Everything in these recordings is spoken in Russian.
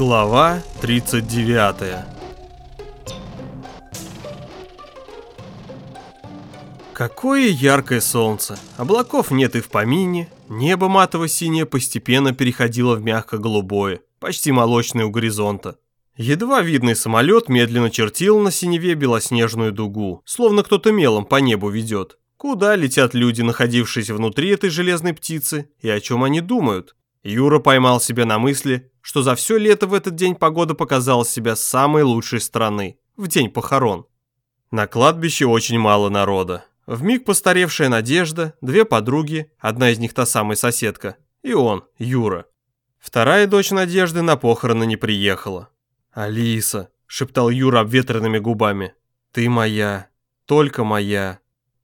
Глава 39 Какое яркое солнце! Облаков нет и в помине, небо матово-синее постепенно переходило в мягко-голубое, почти молочное у горизонта. Едва видный самолет медленно чертил на синеве белоснежную дугу, словно кто-то мелом по небу ведет. Куда летят люди, находившиеся внутри этой железной птицы, и о чем они думают? Юра поймал себя на мысли, что за все лето в этот день погода показала себя самой лучшей стороны, в день похорон. На кладбище очень мало народа. В миг постаревшая Надежда, две подруги, одна из них та самая соседка, и он, Юра. Вторая дочь Надежды на похороны не приехала. «Алиса», — шептал Юра обветренными губами, — «ты моя, только моя».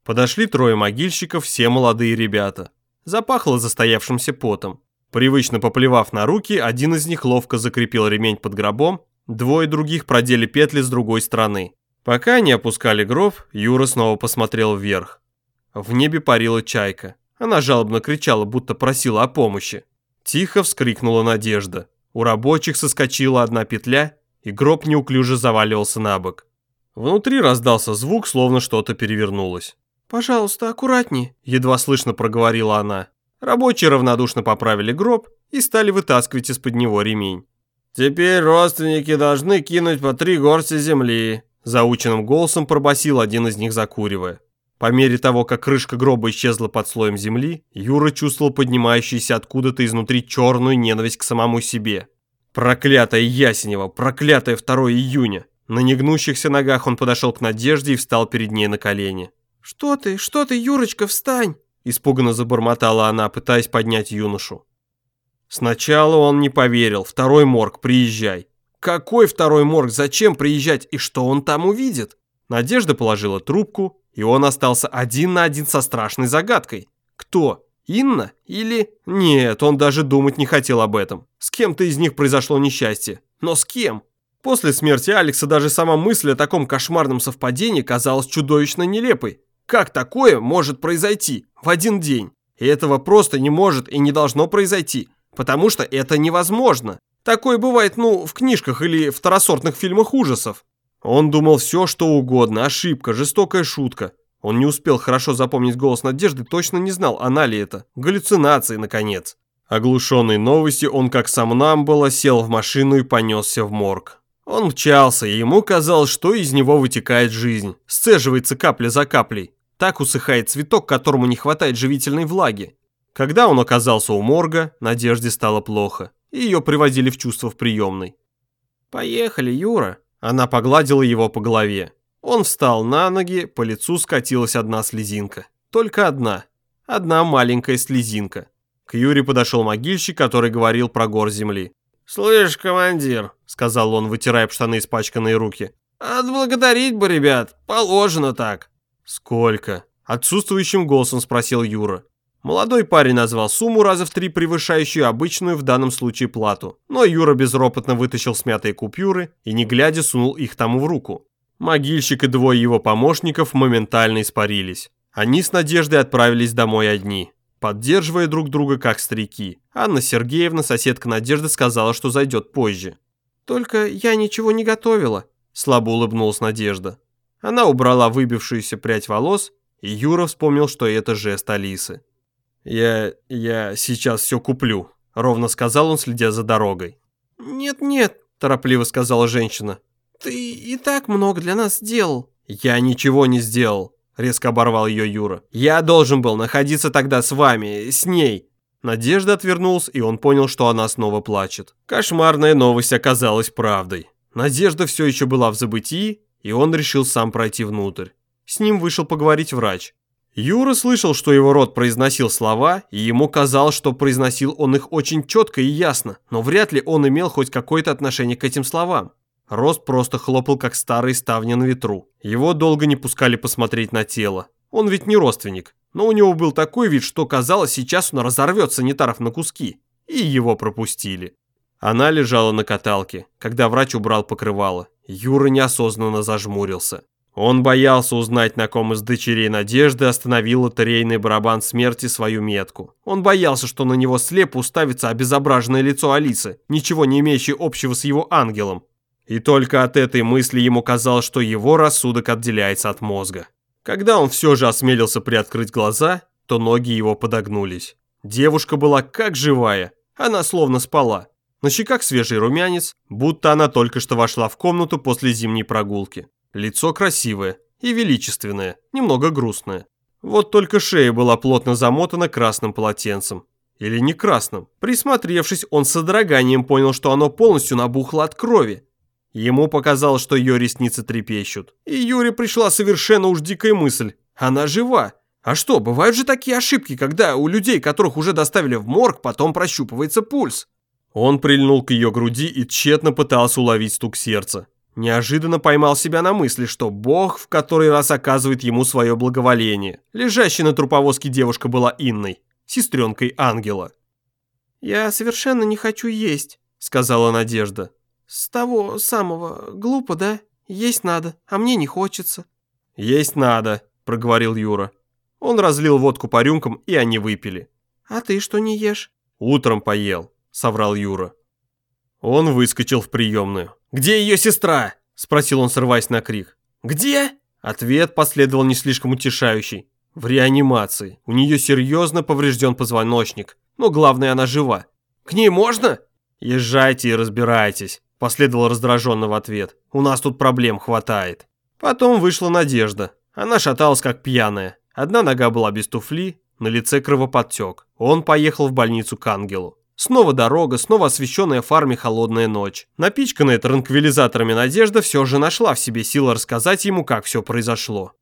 Подошли трое могильщиков, все молодые ребята. Запахло застоявшимся потом. Привычно поплевав на руки, один из них ловко закрепил ремень под гробом, двое других продели петли с другой стороны. Пока они опускали гроб, Юра снова посмотрел вверх. В небе парила чайка. Она жалобно кричала, будто просила о помощи. Тихо вскрикнула Надежда. У рабочих соскочила одна петля, и гроб неуклюже заваливался на бок. Внутри раздался звук, словно что-то перевернулось. «Пожалуйста, аккуратнее», — едва слышно проговорила она. Рабочие равнодушно поправили гроб и стали вытаскивать из-под него ремень. «Теперь родственники должны кинуть по три горсти земли», — заученным голосом пробасил один из них, закуривая. По мере того, как крышка гроба исчезла под слоем земли, Юра чувствовал поднимающуюся откуда-то изнутри черную ненависть к самому себе. Проклятая Ясенева, проклятая 2 июня. На негнущихся ногах он подошел к Надежде и встал перед ней на колени. «Что ты, что ты, Юрочка, встань!» Испуганно забормотала она, пытаясь поднять юношу. Сначала он не поверил. Второй морг, приезжай. Какой второй морг? Зачем приезжать? И что он там увидит? Надежда положила трубку, и он остался один на один со страшной загадкой. Кто? Инна? Или... Нет, он даже думать не хотел об этом. С кем-то из них произошло несчастье. Но с кем? После смерти Алекса даже сама мысль о таком кошмарном совпадении казалась чудовищно нелепой. Как такое может произойти в один день? И этого просто не может и не должно произойти, потому что это невозможно. Такое бывает, ну, в книжках или второсортных фильмах ужасов. Он думал все, что угодно, ошибка, жестокая шутка. Он не успел хорошо запомнить голос Надежды, точно не знал, она ли это. Галлюцинации, наконец. Оглушенный новостью, он как сам нам было сел в машину и понесся в морг. Он мчался, и ему казалось, что из него вытекает жизнь, сцеживается капля за каплей. Так усыхает цветок, которому не хватает живительной влаги. Когда он оказался у морга, Надежде стало плохо, и ее приводили в чувство в приемной. «Поехали, Юра!» Она погладила его по голове. Он встал на ноги, по лицу скатилась одна слезинка. Только одна. Одна маленькая слезинка. К Юре подошел могильщик, который говорил про гор земли. «Слышь, командир», — сказал он, вытирая штаны испачканные руки. «Отблагодарить бы, ребят, положено так». «Сколько?» – отсутствующим голосом спросил Юра. Молодой парень назвал сумму раза в три превышающую обычную в данном случае плату, но Юра безропотно вытащил смятые купюры и, не глядя, сунул их тому в руку. Могильщик и двое его помощников моментально испарились. Они с Надеждой отправились домой одни, поддерживая друг друга как старики. Анна Сергеевна, соседка Надежды, сказала, что зайдет позже. «Только я ничего не готовила», – слабо улыбнулась Надежда. Она убрала выбившуюся прядь волос, и Юра вспомнил, что это жест Алисы. «Я... я сейчас все куплю», — ровно сказал он, следя за дорогой. «Нет-нет», — торопливо сказала женщина. «Ты и так много для нас сделал». «Я ничего не сделал», — резко оборвал ее Юра. «Я должен был находиться тогда с вами, с ней». Надежда отвернулась, и он понял, что она снова плачет. Кошмарная новость оказалась правдой. Надежда все еще была в забытии, и он решил сам пройти внутрь. С ним вышел поговорить врач. Юра слышал, что его рот произносил слова, и ему казалось, что произносил он их очень четко и ясно, но вряд ли он имел хоть какое-то отношение к этим словам. Рост просто хлопал, как старые ставни на ветру. Его долго не пускали посмотреть на тело. Он ведь не родственник, но у него был такой вид, что казалось, сейчас он разорвет санитаров на куски. И его пропустили. Она лежала на каталке, когда врач убрал покрывало. Юра неосознанно зажмурился. Он боялся узнать, на ком из дочерей Надежды остановил лотерейный барабан смерти свою метку. Он боялся, что на него слепо уставится обезображенное лицо Алисы, ничего не имеющее общего с его ангелом. И только от этой мысли ему казалось, что его рассудок отделяется от мозга. Когда он все же осмелился приоткрыть глаза, то ноги его подогнулись. Девушка была как живая, она словно спала. На щеках свежий румянец, будто она только что вошла в комнату после зимней прогулки. Лицо красивое и величественное, немного грустное. Вот только шея была плотно замотана красным полотенцем. Или не красным. Присмотревшись, он с содроганием понял, что оно полностью набухло от крови. Ему показалось, что ее ресницы трепещут. И Юре пришла совершенно уж дикая мысль. Она жива. А что, бывают же такие ошибки, когда у людей, которых уже доставили в морг, потом прощупывается пульс? Он прильнул к ее груди и тщетно пытался уловить стук сердца. Неожиданно поймал себя на мысли, что Бог в который раз оказывает ему свое благоволение. Лежащая на труповозке девушка была Инной, сестренкой ангела. «Я совершенно не хочу есть», — сказала Надежда. «С того самого глупо, да? Есть надо, а мне не хочется». «Есть надо», — проговорил Юра. Он разлил водку по рюмкам, и они выпили. «А ты что не ешь?» «Утром поел», — соврал Юра. Он выскочил в приемную. «Где ее сестра?» – спросил он, срываясь на крик. «Где?» Ответ последовал не слишком утешающий. В реанимации. У нее серьезно поврежден позвоночник. Но главное, она жива. «К ней можно?» «Езжайте и разбирайтесь», – последовал раздраженно в ответ. «У нас тут проблем хватает». Потом вышла Надежда. Она шаталась как пьяная. Одна нога была без туфли, на лице кровоподтек. Он поехал в больницу к ангелу. Снова дорога, снова освещенная фарме холодная ночь. Напичканная транквилизаторами Надежда все же нашла в себе силы рассказать ему, как все произошло.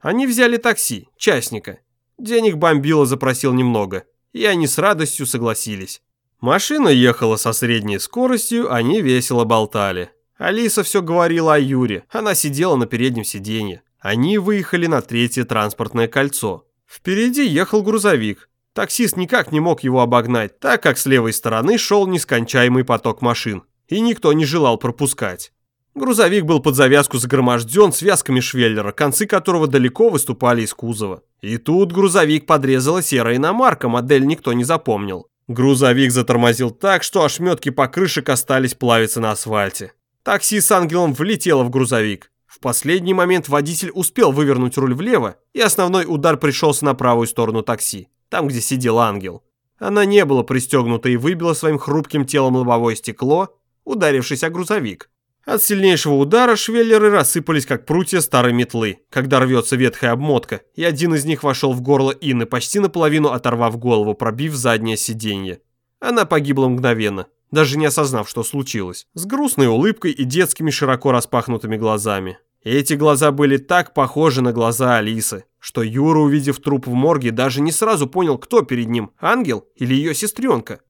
Они взяли такси, частника. Денег бомбило запросил немного, и они с радостью согласились. Машина ехала со средней скоростью, они весело болтали. Алиса все говорила о Юре, она сидела на переднем сиденье. Они выехали на третье транспортное кольцо. Впереди ехал грузовик, Таксист никак не мог его обогнать, так как с левой стороны шел нескончаемый поток машин, и никто не желал пропускать. Грузовик был под завязку загроможден связками швеллера, концы которого далеко выступали из кузова. И тут грузовик подрезала серая иномарка, модель никто не запомнил. Грузовик затормозил так, что ошметки покрышек остались плавиться на асфальте. Такси с ангелом влетело в грузовик. В последний момент водитель успел вывернуть руль влево, и основной удар пришелся на правую сторону такси там, где сидел ангел. Она не была пристегнута и выбила своим хрупким телом лобовое стекло, ударившись о грузовик. От сильнейшего удара швеллеры рассыпались, как прутья старой метлы, когда рвется ветхая обмотка, и один из них вошел в горло Инны, почти наполовину оторвав голову, пробив заднее сиденье. Она погибла мгновенно, даже не осознав, что случилось, с грустной улыбкой и детскими широко распахнутыми глазами. Эти глаза были так похожи на глаза Алисы, что Юра, увидев труп в морге, даже не сразу понял, кто перед ним, ангел или ее сестренка.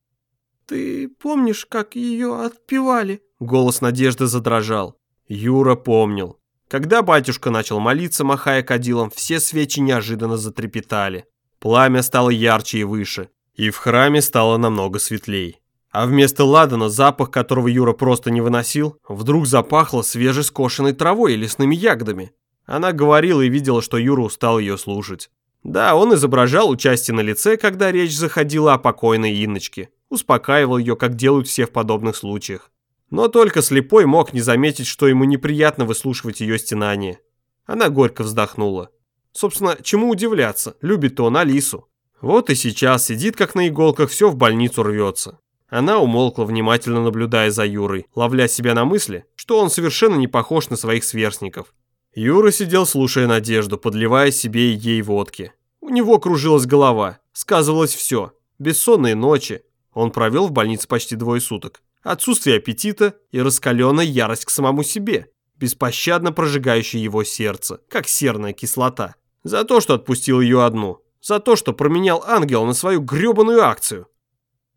«Ты помнишь, как ее отпевали?» Голос Надежды задрожал. Юра помнил. Когда батюшка начал молиться, махая кадилом, все свечи неожиданно затрепетали. Пламя стало ярче и выше, и в храме стало намного светлей. А вместо ладана, запах которого Юра просто не выносил, вдруг запахло свежескошенной травой и лесными ягодами. Она говорила и видела, что Юра устал ее слушать. Да, он изображал участие на лице, когда речь заходила о покойной Инночке. Успокаивал ее, как делают все в подобных случаях. Но только слепой мог не заметить, что ему неприятно выслушивать ее стенание. Она горько вздохнула. Собственно, чему удивляться, любит он Алису. Вот и сейчас сидит как на иголках, все в больницу рвется. Она умолкла, внимательно наблюдая за Юрой, ловля себя на мысли, что он совершенно не похож на своих сверстников. Юра сидел, слушая Надежду, подливая себе и ей водки. У него кружилась голова, сказывалось все. Бессонные ночи. Он провел в больнице почти двое суток. Отсутствие аппетита и раскаленная ярость к самому себе, беспощадно прожигающая его сердце, как серная кислота. За то, что отпустил ее одну. За то, что променял ангела на свою гребаную акцию.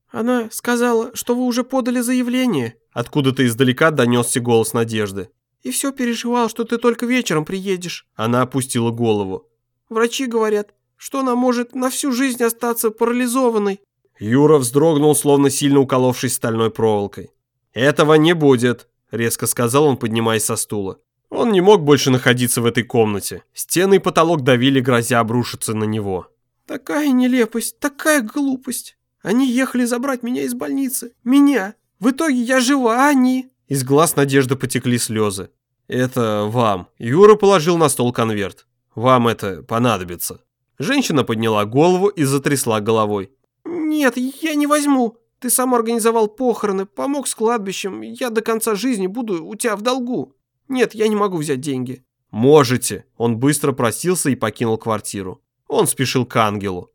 «Она сказала, что вы уже подали заявление». Откуда-то издалека донесся голос Надежды. «И все переживал, что ты только вечером приедешь». Она опустила голову. «Врачи говорят, что она может на всю жизнь остаться парализованной». Юра вздрогнул, словно сильно уколовшись стальной проволокой. «Этого не будет», — резко сказал он, поднимаясь со стула. Он не мог больше находиться в этой комнате. Стены и потолок давили, грозя обрушиться на него. Такая нелепость, такая глупость. Они ехали забрать меня из больницы. Меня. В итоге я жива, а они... Из глаз Надежды потекли слезы. «Это вам». Юра положил на стол конверт. «Вам это понадобится». Женщина подняла голову и затрясла головой. «Нет, я не возьму. Ты сам организовал похороны, помог с кладбищем. Я до конца жизни буду у тебя в долгу. Нет, я не могу взять деньги». «Можете». Он быстро просился и покинул квартиру. Он спешил к ангелу.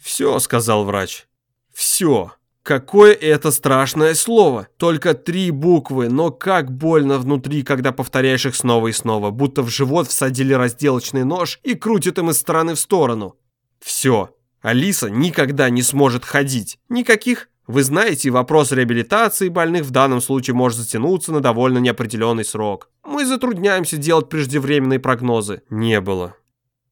«Все», — сказал врач. «Все». Какое это страшное слово! Только три буквы, но как больно внутри, когда повторяешь их снова и снова, будто в живот всадили разделочный нож и крутят им из стороны в сторону. Все. Алиса никогда не сможет ходить. Никаких вы знаете, вопрос реабилитации больных в данном случае может затянуться на довольно неопределенный срок. Мы затрудняемся делать преждевременные прогнозы. Не было.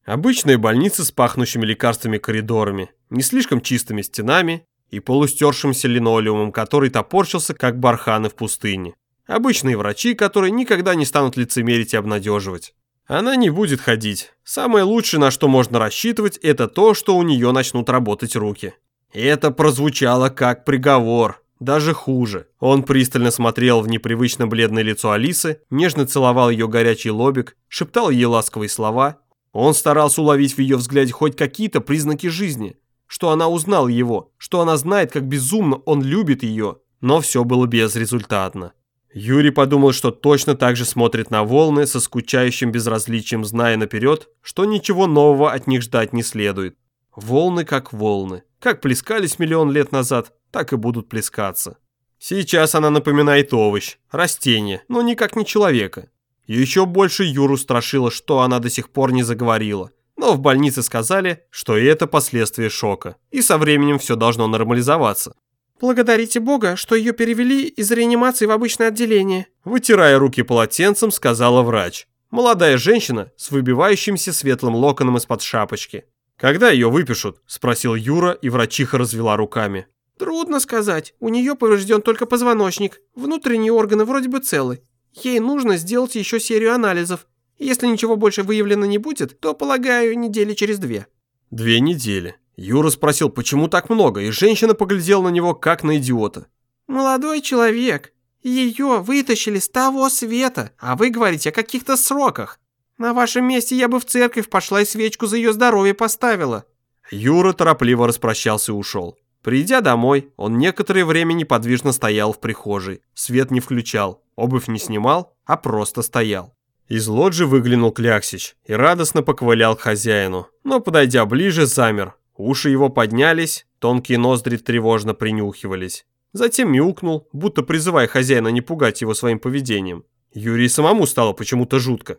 Обычные больницы с пахнущими лекарствами коридорами, не слишком чистыми стенами и полустершимся линолеумом, который топорщился, как барханы в пустыне. Обычные врачи, которые никогда не станут лицемерить и обнадеживать. Она не будет ходить. Самое лучшее, на что можно рассчитывать, это то, что у нее начнут работать руки. И это прозвучало как приговор. Даже хуже. Он пристально смотрел в непривычно бледное лицо Алисы, нежно целовал ее горячий лобик, шептал ей ласковые слова. Он старался уловить в ее взгляде хоть какие-то признаки жизни что она узнала его, что она знает, как безумно он любит ее, но все было безрезультатно. Юрий подумал, что точно так же смотрит на волны со скучающим безразличием, зная наперед, что ничего нового от них ждать не следует. Волны как волны. Как плескались миллион лет назад, так и будут плескаться. Сейчас она напоминает овощ, растение, но никак не человека. Еще больше Юру страшило, что она до сих пор не заговорила но в больнице сказали, что и это последствия шока, и со временем все должно нормализоваться. «Благодарите Бога, что ее перевели из реанимации в обычное отделение», вытирая руки полотенцем, сказала врач. Молодая женщина с выбивающимся светлым локоном из-под шапочки. «Когда ее выпишут?» – спросил Юра, и врачиха развела руками. «Трудно сказать. У нее поврежден только позвоночник. Внутренние органы вроде бы целы. Ей нужно сделать еще серию анализов. Если ничего больше выявлено не будет, то, полагаю, недели через две». Две недели. Юра спросил, почему так много, и женщина поглядела на него, как на идиота. «Молодой человек, ее вытащили с того света, а вы говорите о каких-то сроках. На вашем месте я бы в церковь пошла и свечку за ее здоровье поставила». Юра торопливо распрощался и ушел. Придя домой, он некоторое время неподвижно стоял в прихожей. Свет не включал, обувь не снимал, а просто стоял. Из лоджи выглянул Кляксич и радостно поковылял к хозяину, но, подойдя ближе, замер. Уши его поднялись, тонкие ноздри тревожно принюхивались. Затем мяукнул, будто призывая хозяина не пугать его своим поведением. Юрий самому стало почему-то жутко.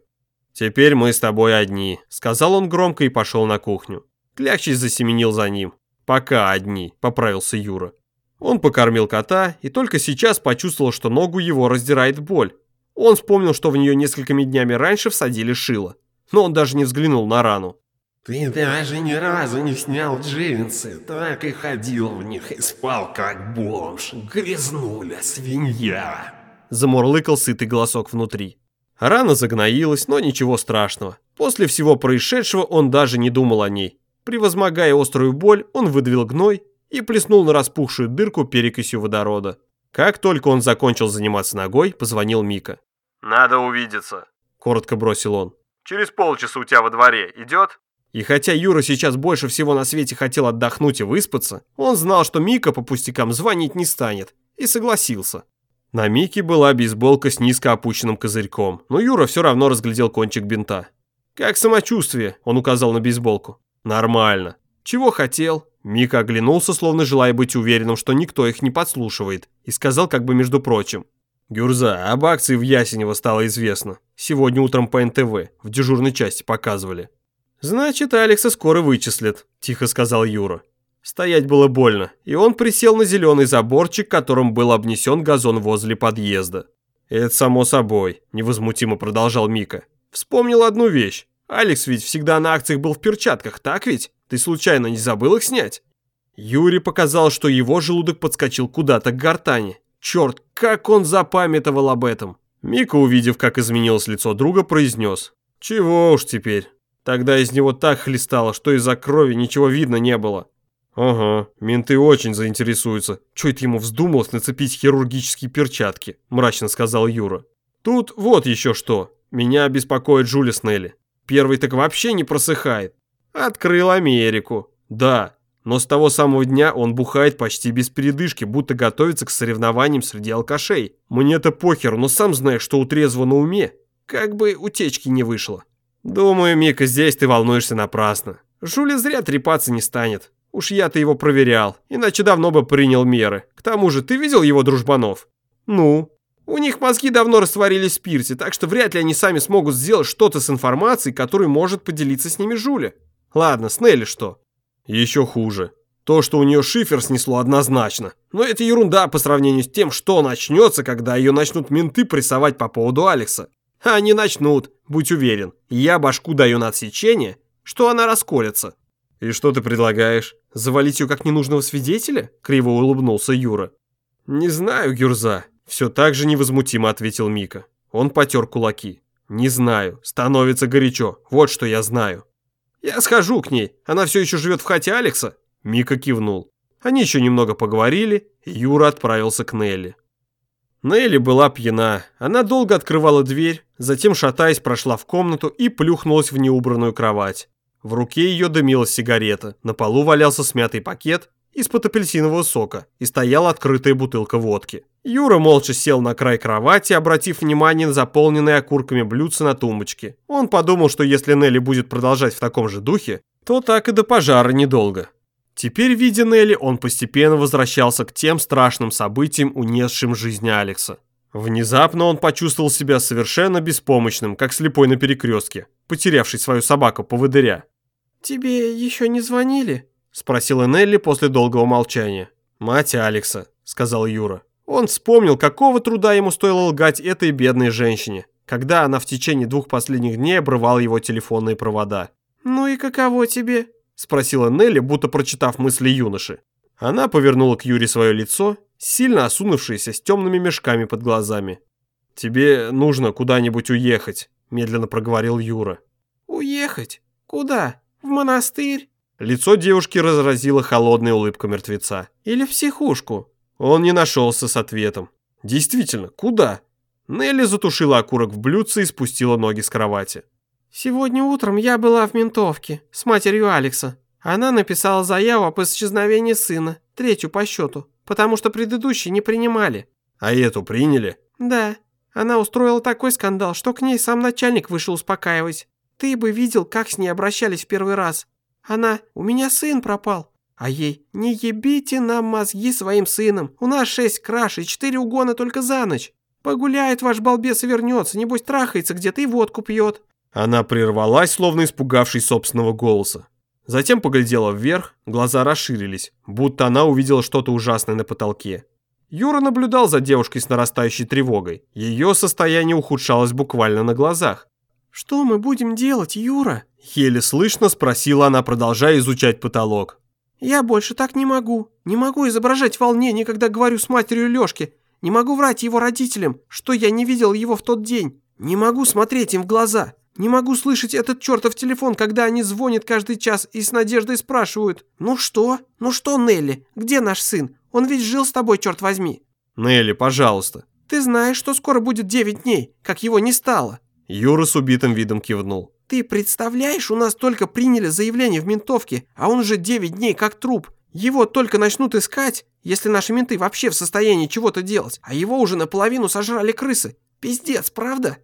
«Теперь мы с тобой одни», — сказал он громко и пошел на кухню. Кляксич засеменил за ним. «Пока одни», — поправился Юра. Он покормил кота и только сейчас почувствовал, что ногу его раздирает боль. Он вспомнил, что в нее несколькими днями раньше всадили шило, но он даже не взглянул на рану. «Ты даже ни разу не снял джинсы, так и ходил в них и спал как бомж, грязнуля, свинья!» Замурлыкал сытый голосок внутри. Рана загноилась, но ничего страшного. После всего происшедшего он даже не думал о ней. Превозмогая острую боль, он выдавил гной и плеснул на распухшую дырку перекисью водорода. Как только он закончил заниматься ногой, позвонил Мика. «Надо увидеться», — коротко бросил он. «Через полчаса у тебя во дворе. Идет?» И хотя Юра сейчас больше всего на свете хотел отдохнуть и выспаться, он знал, что Мика по пустякам звонить не станет, и согласился. На Мике была бейсболка с низко опущенным козырьком, но Юра все равно разглядел кончик бинта. «Как самочувствие?» – он указал на бейсболку. «Нормально. Чего хотел?» Мика оглянулся, словно желая быть уверенным, что никто их не подслушивает, и сказал как бы между прочим. «Гюрза, об акции в Ясенево стало известно. Сегодня утром по НТВ, в дежурной части показывали». «Значит, Алекса скоро вычислят», – тихо сказал Юра. Стоять было больно, и он присел на зеленый заборчик, которым был обнесен газон возле подъезда. «Это само собой», – невозмутимо продолжал Мика. «Вспомнил одну вещь. Алекс ведь всегда на акциях был в перчатках, так ведь? Ты случайно не забыл их снять?» Юре показал, что его желудок подскочил куда-то к гортани. Черт, как он запамятовал об этом. Мика, увидев, как изменилось лицо друга, произнес. «Чего уж теперь. Тогда из него так хлестало, что из-за крови ничего видно не было». «Ага, менты очень заинтересуются. Чё это ему вздумалось нацепить хирургические перчатки?» – мрачно сказал Юра. «Тут вот еще что. Меня беспокоит Джулис Нелли. Первый так вообще не просыхает. Открыл Америку. Да, но с того самого дня он бухает почти без передышки, будто готовится к соревнованиям среди алкашей. Мне-то похер, но сам знаешь, что у на уме. Как бы утечки не вышло. Думаю, Мика, здесь ты волнуешься напрасно. Жули зря трепаться не станет. Уж я-то его проверял, иначе давно бы принял меры. К тому же, ты видел его дружбанов? Ну? У них мозги давно растворились в спирте, так что вряд ли они сами смогут сделать что-то с информацией, которой может поделиться с ними Жуля. Ладно, с Нелли что? Еще хуже. То, что у нее шифер снесло однозначно. Но это ерунда по сравнению с тем, что начнется, когда ее начнут менты прессовать по поводу Алекса. А они начнут, будь уверен. Я башку даю на отсечение, что она расколется. И что ты предлагаешь? Завалить ее как ненужного свидетеля? Криво улыбнулся Юра. Не знаю, Гюрза. Все так же невозмутимо ответил Мика. Он потер кулаки. Не знаю. Становится горячо. Вот что я знаю. «Я схожу к ней. Она все еще живет в хате Алекса?» Мика кивнул. Они еще немного поговорили, и Юра отправился к Нелли. Нелли была пьяна. Она долго открывала дверь, затем, шатаясь, прошла в комнату и плюхнулась в неубранную кровать. В руке ее дымилась сигарета, на полу валялся смятый пакет, из-под апельсинового сока и стояла открытая бутылка водки. Юра молча сел на край кровати, обратив внимание на заполненные окурками блюдца на тумбочке. Он подумал, что если Нелли будет продолжать в таком же духе, то так и до пожара недолго. Теперь, видя Нелли, он постепенно возвращался к тем страшным событиям, унесшим жизнь Алекса. Внезапно он почувствовал себя совершенно беспомощным, как слепой на перекрестке, потерявший свою собаку-поводыря. «Тебе еще не звонили?» – спросила Нелли после долгого молчания. «Мать Алекса», – сказал Юра. Он вспомнил, какого труда ему стоило лгать этой бедной женщине, когда она в течение двух последних дней обрывала его телефонные провода. «Ну и каково тебе?» – спросила Нелли, будто прочитав мысли юноши. Она повернула к Юре свое лицо, сильно осунувшееся с темными мешками под глазами. «Тебе нужно куда-нибудь уехать», – медленно проговорил Юра. «Уехать? Куда? В монастырь?» Лицо девушки разразило холодная улыбка мертвеца. «Или в психушку?» Он не нашелся с ответом. «Действительно, куда?» Нелли затушила окурок в блюдце и спустила ноги с кровати. «Сегодня утром я была в ментовке с матерью Алекса. Она написала заяву об исчезновении сына, третью по счету, потому что предыдущие не принимали». «А эту приняли?» «Да. Она устроила такой скандал, что к ней сам начальник вышел успокаивать. Ты бы видел, как с ней обращались в первый раз. Она «У меня сын пропал». А ей «Не ебите нам мозги своим сыном. У нас шесть краш и четыре угона только за ночь. Погуляет ваш балбес и вернется, небось трахается где-то и водку пьет». Она прервалась, словно испугавшись собственного голоса. Затем поглядела вверх, глаза расширились, будто она увидела что-то ужасное на потолке. Юра наблюдал за девушкой с нарастающей тревогой. Ее состояние ухудшалось буквально на глазах. «Что мы будем делать, Юра?» Еле слышно спросила она, продолжая изучать потолок. «Я больше так не могу. Не могу изображать волнение, когда говорю с матерью Лёшки. Не могу врать его родителям, что я не видел его в тот день. Не могу смотреть им в глаза. Не могу слышать этот чертов телефон, когда они звонят каждый час и с надеждой спрашивают. «Ну что? Ну что, Нелли? Где наш сын? Он ведь жил с тобой, черт возьми». «Нелли, пожалуйста». «Ты знаешь, что скоро будет девять дней, как его не стало». Юра с убитым видом кивнул. «Ты представляешь, у нас только приняли заявление в ментовке, а он уже 9 дней как труп. Его только начнут искать, если наши менты вообще в состоянии чего-то делать, а его уже наполовину сожрали крысы. Пиздец, правда?»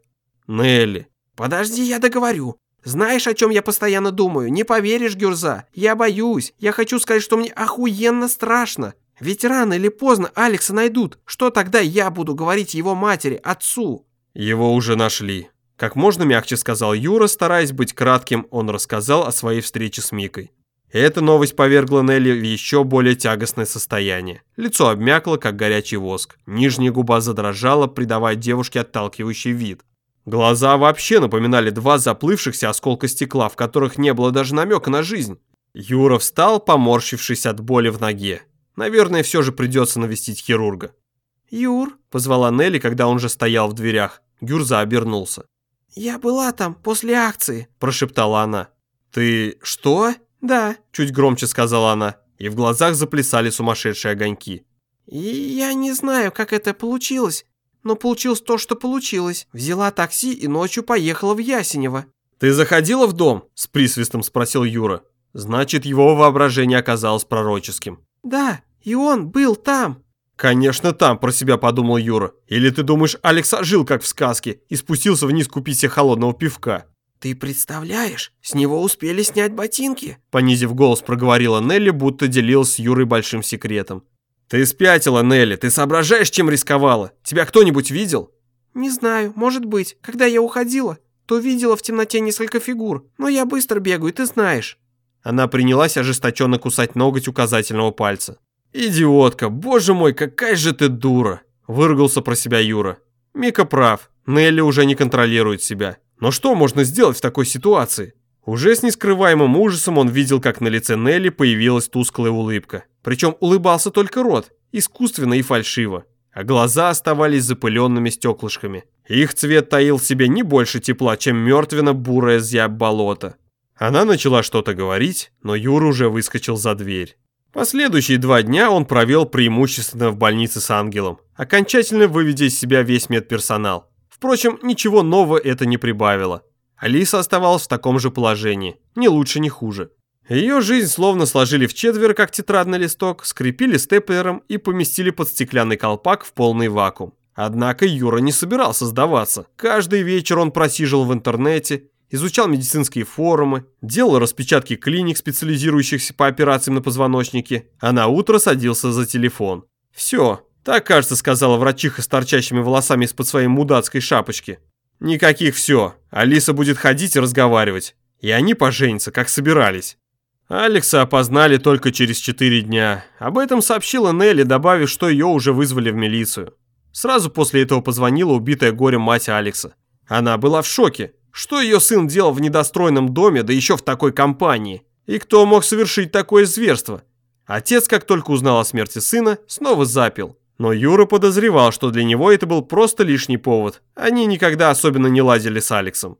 «Нелли». «Подожди, я договорю. Знаешь, о чем я постоянно думаю? Не поверишь, Гюрза. Я боюсь. Я хочу сказать, что мне охуенно страшно. Ведь рано или поздно Алекса найдут. Что тогда я буду говорить его матери, отцу?» «Его уже нашли», как можно мягче сказал Юра, стараясь быть кратким, он рассказал о своей встрече с Микой. Эта новость повергла Нелли в еще более тягостное состояние. Лицо обмякло, как горячий воск. Нижняя губа задрожала, придавая девушке отталкивающий вид. Глаза вообще напоминали два заплывшихся осколка стекла, в которых не было даже намека на жизнь. Юра встал, поморщившись от боли в ноге. Наверное, все же придется навестить хирурга. «Юр», — позвала Нелли, когда он же стоял в дверях. Гюрза обернулся. «Я была там после акции», – прошептала она. «Ты что?» «Да», – чуть громче сказала она, и в глазах заплясали сумасшедшие огоньки. И «Я не знаю, как это получилось, но получилось то, что получилось. Взяла такси и ночью поехала в Ясенево». «Ты заходила в дом?» – с присвистом спросил Юра. Значит, его воображение оказалось пророческим. «Да, и он был там». «Конечно там», – про себя подумал Юра. «Или ты думаешь, Алекс жил как в сказке и спустился вниз купить себе холодного пивка?» «Ты представляешь, с него успели снять ботинки?» Понизив голос, проговорила Нелли, будто делилась с Юрой большим секретом. «Ты спятила, Нелли, ты соображаешь, чем рисковала? Тебя кто-нибудь видел?» «Не знаю, может быть. Когда я уходила, то видела в темноте несколько фигур, но я быстро бегаю, ты знаешь». Она принялась ожесточенно кусать ноготь указательного пальца. «Идиотка, боже мой, какая же ты дура!» Выругался про себя Юра. Мика прав, Нелли уже не контролирует себя. Но что можно сделать в такой ситуации? Уже с нескрываемым ужасом он видел, как на лице Нелли появилась тусклая улыбка. Причем улыбался только рот, искусственно и фальшиво. А глаза оставались запыленными стеклышками. Их цвет таил в себе не больше тепла, чем мертвенно-бурая зяб болота. Она начала что-то говорить, но Юра уже выскочил за дверь. Последующие два дня он провел преимущественно в больнице с ангелом, окончательно выведя из себя весь медперсонал. Впрочем, ничего нового это не прибавило. Алиса оставалась в таком же положении, ни лучше, ни хуже. Ее жизнь словно сложили в четверо, как тетрадный листок, скрепили степлером и поместили под стеклянный колпак в полный вакуум. Однако Юра не собирался сдаваться. Каждый вечер он просиживал в интернете, изучал медицинские форумы, делал распечатки клиник, специализирующихся по операциям на позвоночнике, а на утро садился за телефон. Все, так, кажется, сказала врачиха с торчащими волосами из-под своей мудацкой шапочки. Никаких все. Алиса будет ходить и разговаривать. И они поженятся, как собирались. Алекса опознали только через 4 дня. Об этом сообщила Нелли, добавив, что ее уже вызвали в милицию. Сразу после этого позвонила убитая горем мать Алекса. Она была в шоке. Что ее сын делал в недостроенном доме, да еще в такой компании? И кто мог совершить такое зверство? Отец, как только узнал о смерти сына, снова запил. Но Юра подозревал, что для него это был просто лишний повод. Они никогда особенно не лазили с Алексом.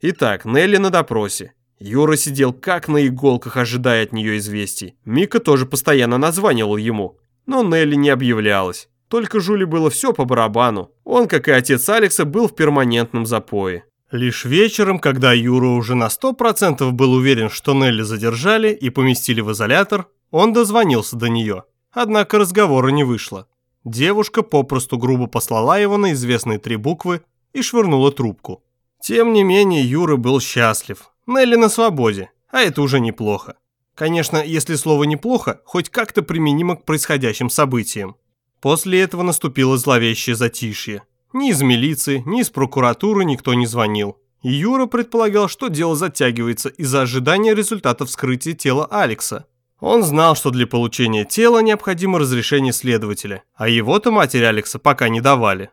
Итак, Нелли на допросе. Юра сидел как на иголках, ожидая от нее известий. Мика тоже постоянно названивал ему. Но Нелли не объявлялась. Только Жули было все по барабану. Он, как и отец Алекса, был в перманентном запое. Лишь вечером, когда Юра уже на сто процентов был уверен, что Нелли задержали и поместили в изолятор, он дозвонился до нее. Однако разговора не вышло. Девушка попросту грубо послала его на известные три буквы и швырнула трубку. Тем не менее, Юра был счастлив. Нелли на свободе, а это уже неплохо. Конечно, если слово «неплохо», хоть как-то применимо к происходящим событиям. После этого наступило зловещее затишье. Ни из милиции, ни из прокуратуры никто не звонил. И Юра предполагал, что дело затягивается из-за ожидания результата вскрытия тела Алекса. Он знал, что для получения тела необходимо разрешение следователя, а его-то матери Алекса пока не давали.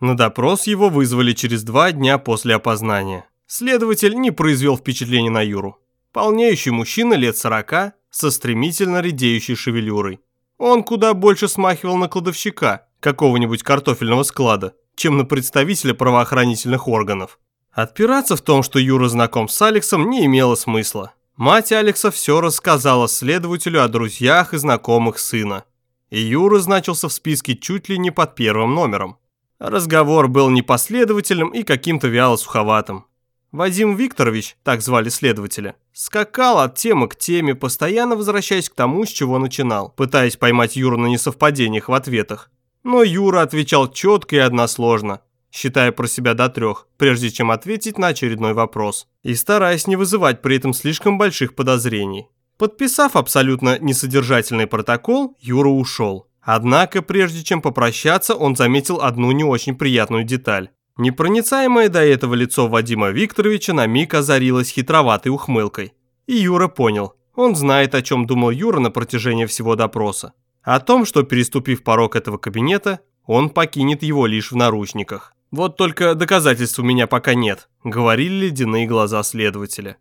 На допрос его вызвали через два дня после опознания. Следователь не произвел впечатления на Юру. Полнеющий мужчина лет сорока со стремительно редеющей шевелюрой. Он куда больше смахивал на кладовщика какого-нибудь картофельного склада, чем на представителя правоохранительных органов. Отпираться в том, что Юра знаком с Алексом, не имело смысла. Мать Алекса все рассказала следователю о друзьях и знакомых сына. И Юра значился в списке чуть ли не под первым номером. Разговор был непоследовательным и каким-то вяло-суховатым. Вадим Викторович, так звали следователя, скакал от темы к теме, постоянно возвращаясь к тому, с чего начинал, пытаясь поймать Юру на несовпадениях в ответах. Но Юра отвечал четко и односложно, считая про себя до трех, прежде чем ответить на очередной вопрос, и стараясь не вызывать при этом слишком больших подозрений. Подписав абсолютно несодержательный протокол, Юра ушел. Однако, прежде чем попрощаться, он заметил одну не очень приятную деталь. Непроницаемое до этого лицо Вадима Викторовича на миг озарилось хитроватой ухмылкой. И Юра понял, он знает, о чем думал Юра на протяжении всего допроса. О том, что переступив порог этого кабинета, он покинет его лишь в наручниках. Вот только доказательств у меня пока нет, говорили ледяные глаза следователя.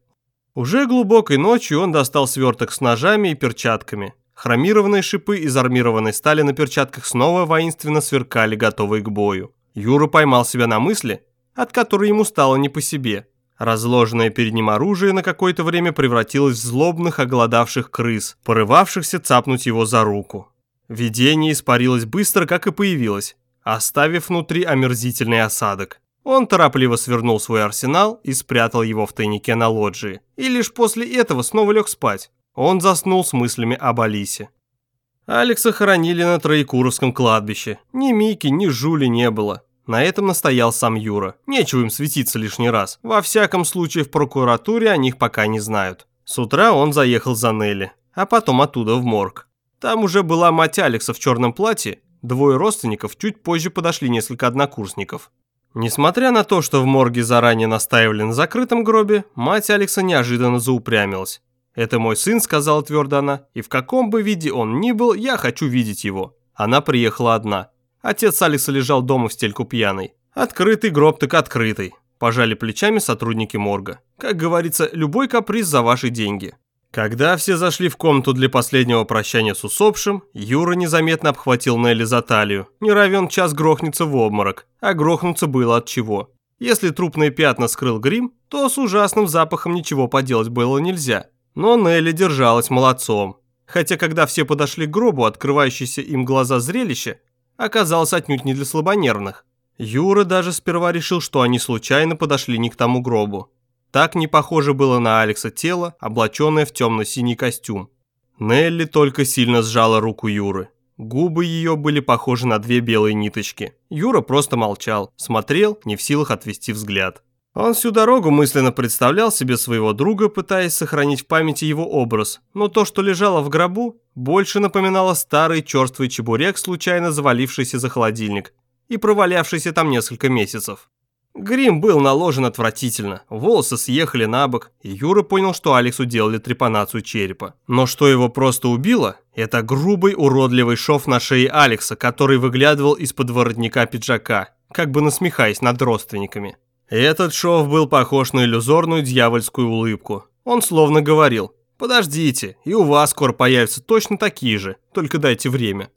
Уже глубокой ночью он достал сверток с ножами и перчатками. Хромированные шипы из армированной стали на перчатках снова воинственно сверкали, готовые к бою. Юра поймал себя на мысли, от которой ему стало не по себе. Разложенное перед ним оружие на какое-то время превратилось в злобных оголодавших крыс, порывавшихся цапнуть его за руку. Видение испарилось быстро, как и появилось, оставив внутри омерзительный осадок. Он торопливо свернул свой арсенал и спрятал его в тайнике на лоджии. И лишь после этого снова лег спать. Он заснул с мыслями об Алисе. Алекса хоронили на Троекуровском кладбище. Ни Мики, ни Жули не было. На этом настоял сам Юра. Нечего им светиться лишний раз. Во всяком случае, в прокуратуре о них пока не знают. С утра он заехал за Нелли, а потом оттуда в морг. Там уже была мать Алекса в черном платье. Двое родственников чуть позже подошли несколько однокурсников. Несмотря на то, что в морге заранее настаивали на закрытом гробе, мать Алекса неожиданно заупрямилась. «Это мой сын», — сказала твердо она, — «и в каком бы виде он ни был, я хочу видеть его». Она приехала одна. Отец Алекса лежал дома в стельку пьяный. Открытый гроб так открытый. Пожали плечами сотрудники морга. Как говорится, любой каприз за ваши деньги. Когда все зашли в комнату для последнего прощания с усопшим, Юра незаметно обхватил Нелли за талию. Не равен час грохнется в обморок, а грохнуться было от чего. Если трупные пятна скрыл грим, то с ужасным запахом ничего поделать было нельзя. Но Нелли держалась молодцом. Хотя когда все подошли к гробу, открывающееся им глаза зрелище оказалось отнюдь не для слабонервных. Юра даже сперва решил, что они случайно подошли не к тому гробу. Так не похоже было на Алекса тело, облаченное в темно-синий костюм. Нелли только сильно сжала руку Юры. Губы ее были похожи на две белые ниточки. Юра просто молчал, смотрел, не в силах отвести взгляд. Он всю дорогу мысленно представлял себе своего друга, пытаясь сохранить в памяти его образ, но то, что лежало в гробу, больше напоминало старый черствый чебурек, случайно завалившийся за холодильник и провалявшийся там несколько месяцев. Грим был наложен отвратительно, волосы съехали на бок, и Юра понял, что Алексу делали трепанацию черепа. Но что его просто убило, это грубый уродливый шов на шее Алекса, который выглядывал из-под воротника пиджака, как бы насмехаясь над родственниками. Этот шов был похож на иллюзорную дьявольскую улыбку. Он словно говорил «Подождите, и у вас скоро появятся точно такие же, только дайте время».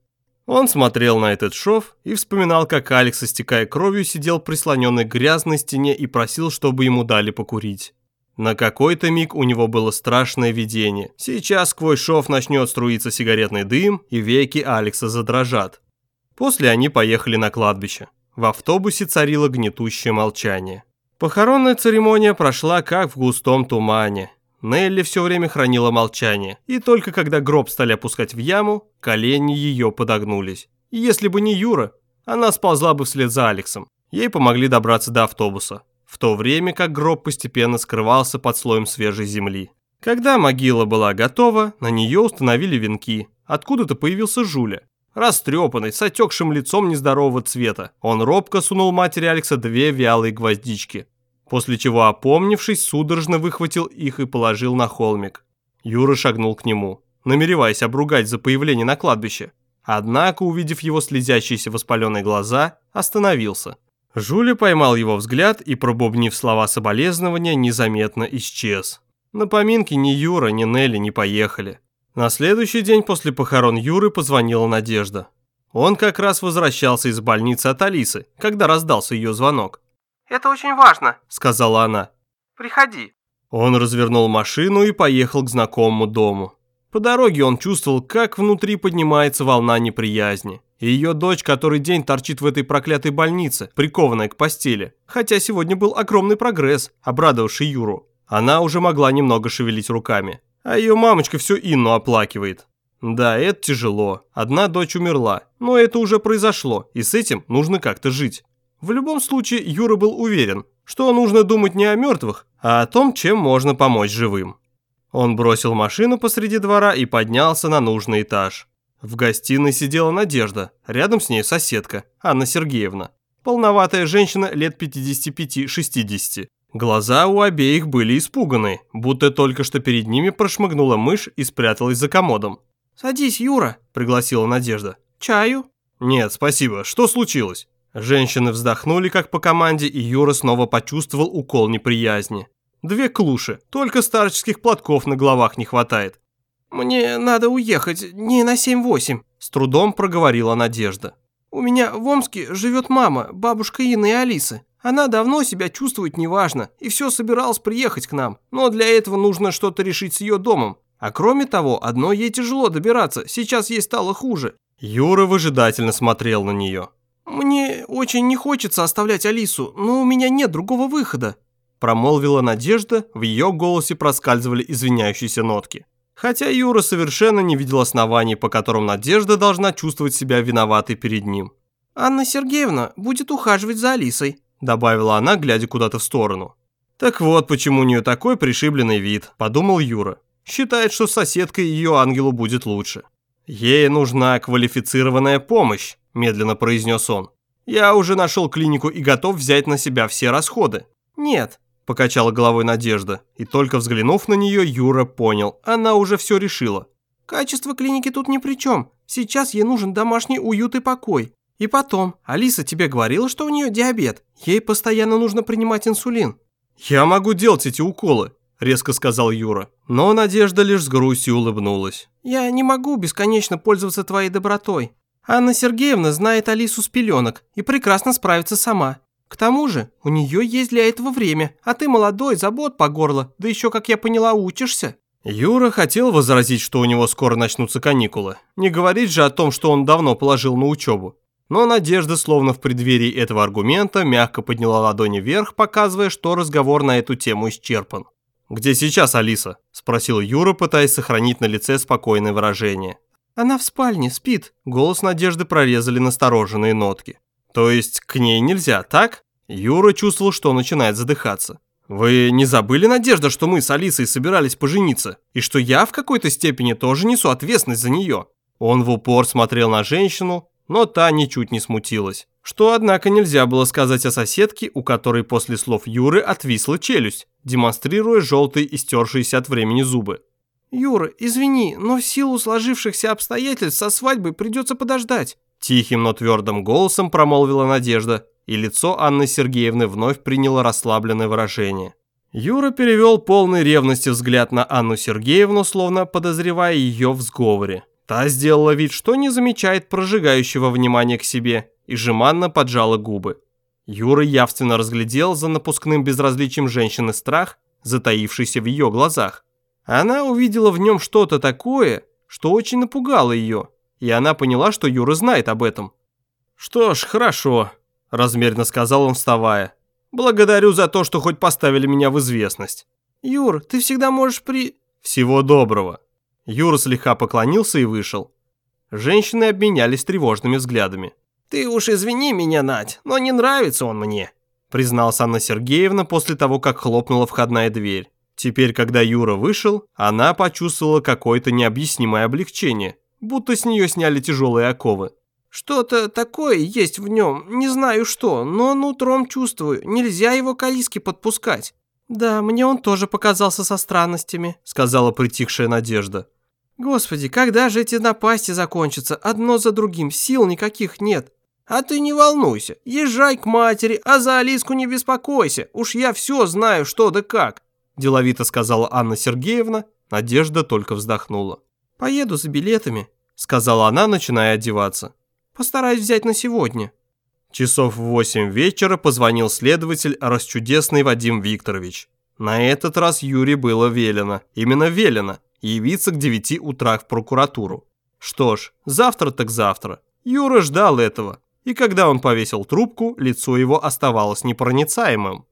Он смотрел на этот шов и вспоминал, как Алекс, истекая кровью, сидел прислоненный к грязной стене и просил, чтобы ему дали покурить. На какой-то миг у него было страшное видение. Сейчас сквозь шов начнет струиться сигаретный дым, и веки Алекса задрожат. После они поехали на кладбище. В автобусе царило гнетущее молчание. Похоронная церемония прошла как в густом тумане. Нелли все время хранила молчание, и только когда гроб стали опускать в яму, колени ее подогнулись. И если бы не Юра, она сползла бы вслед за Алексом. Ей помогли добраться до автобуса, в то время как гроб постепенно скрывался под слоем свежей земли. Когда могила была готова, на нее установили венки. Откуда-то появился Жуля. Растрепанный, с отекшим лицом нездорового цвета, он робко сунул матери Алекса две вялые гвоздички, после чего, опомнившись, судорожно выхватил их и положил на холмик. Юра шагнул к нему, намереваясь обругать за появление на кладбище. Однако, увидев его слезящиеся воспаленные глаза, остановился. Жуля поймал его взгляд и, пробубнив слова соболезнования, незаметно исчез. На поминки ни Юра, ни Нелли не поехали. На следующий день после похорон Юры позвонила Надежда. Он как раз возвращался из больницы от Алисы, когда раздался ее звонок. «Это очень важно», — сказала она. «Приходи». Он развернул машину и поехал к знакомому дому. По дороге он чувствовал, как внутри поднимается волна неприязни. И ее дочь который день торчит в этой проклятой больнице, прикованная к постели. Хотя сегодня был огромный прогресс, обрадовавший Юру. Она уже могла немного шевелить руками. А ее мамочка все Инну оплакивает. Да, это тяжело. Одна дочь умерла. Но это уже произошло, и с этим нужно как-то жить. В любом случае, Юра был уверен, что нужно думать не о мертвых, а о том, чем можно помочь живым. Он бросил машину посреди двора и поднялся на нужный этаж. В гостиной сидела Надежда, рядом с ней соседка, Анна Сергеевна. Полноватая женщина лет 55-60. Глаза у обеих были испуганы, будто только что перед ними прошмыгнула мышь и спряталась за комодом. «Садись, Юра», – пригласила Надежда. «Чаю?» «Нет, спасибо. Что случилось?» Женщины вздохнули как по команде, и Юра снова почувствовал укол неприязни. Две клуши, только старческих платков на головах не хватает. «Мне надо уехать, не на 7-8», – с трудом проговорила Надежда. «У меня в Омске живет мама, бабушка Инны и Алисы. Она давно себя чувствует неважно и все собиралась приехать к нам, но для этого нужно что-то решить с ее домом. А кроме того, одной ей тяжело добираться, сейчас ей стало хуже. Юра выжидательно смотрел на нее. «Мне очень не хочется оставлять Алису, но у меня нет другого выхода», промолвила Надежда, в ее голосе проскальзывали извиняющиеся нотки. Хотя Юра совершенно не видел оснований, по которым Надежда должна чувствовать себя виноватой перед ним. «Анна Сергеевна будет ухаживать за Алисой», добавила она, глядя куда-то в сторону. «Так вот, почему у нее такой пришибленный вид», – подумал Юра. Считает, что соседкой ее ангелу будет лучше. «Ей нужна квалифицированная помощь», – медленно произнес он. «Я уже нашел клинику и готов взять на себя все расходы». «Нет», – покачала головой Надежда. И только взглянув на нее, Юра понял, она уже все решила. «Качество клиники тут ни при чем. Сейчас ей нужен домашний уют и покой. И потом, Алиса тебе говорила, что у нее диабет. Ей постоянно нужно принимать инсулин. Я могу делать эти уколы, резко сказал Юра. Но Надежда лишь с грустью улыбнулась. Я не могу бесконечно пользоваться твоей добротой. Анна Сергеевна знает Алису с пеленок и прекрасно справится сама. К тому же, у нее есть для этого время, а ты молодой, забот по горло, да еще, как я поняла, учишься. Юра хотел возразить, что у него скоро начнутся каникулы. Не говорить же о том, что он давно положил на учебу. Но Надежда, словно в преддверии этого аргумента, мягко подняла ладони вверх, показывая, что разговор на эту тему исчерпан. «Где сейчас Алиса?» – спросил Юра, пытаясь сохранить на лице спокойное выражение. «Она в спальне, спит». Голос Надежды прорезали настороженные нотки. «То есть к ней нельзя, так?» Юра чувствовал, что начинает задыхаться. «Вы не забыли, Надежда, что мы с Алисой собирались пожениться? И что я в какой-то степени тоже несу ответственность за нее?» Он в упор смотрел на женщину, но та ничуть не смутилась. Что, однако, нельзя было сказать о соседке, у которой после слов Юры отвисла челюсть, демонстрируя желтые истершиеся от времени зубы. «Юра, извини, но в силу сложившихся обстоятельств со свадьбой придется подождать», тихим, но твердым голосом промолвила Надежда, и лицо Анны Сергеевны вновь приняло расслабленное выражение. Юра перевел полный ревности взгляд на Анну Сергеевну, словно подозревая ее в сговоре. Та сделала вид, что не замечает прожигающего внимания к себе и жеманно поджала губы. Юра явственно разглядел за напускным безразличием женщины страх, затаившийся в ее глазах. Она увидела в нем что-то такое, что очень напугало ее, и она поняла, что Юра знает об этом. «Что ж, хорошо», – размеренно сказал он, вставая. «Благодарю за то, что хоть поставили меня в известность». «Юр, ты всегда можешь при...» «Всего доброго». Юра слегка поклонился и вышел. Женщины обменялись тревожными взглядами. «Ты уж извини меня, Надь, но не нравится он мне», призналась Анна Сергеевна после того, как хлопнула входная дверь. Теперь, когда Юра вышел, она почувствовала какое-то необъяснимое облегчение, будто с нее сняли тяжелые оковы. «Что-то такое есть в нем, не знаю что, но нутром чувствую, нельзя его к Алиске подпускать». «Да, мне он тоже показался со странностями», сказала притихшая Надежда. Господи, когда же эти напасти закончатся? Одно за другим, сил никаких нет. А ты не волнуйся, езжай к матери, а за Алиску не беспокойся. Уж я все знаю, что да как. Деловито сказала Анна Сергеевна, Надежда только вздохнула. «Поеду за билетами», — сказала она, начиная одеваться. «Постараюсь взять на сегодня». Часов в восемь вечера позвонил следователь расчудесный Вадим Викторович. На этот раз Юре было велено, именно велено, явиться к 9 утра в прокуратуру. Что ж, завтра так завтра. Юра ждал этого, и когда он повесил трубку, лицо его оставалось непроницаемым.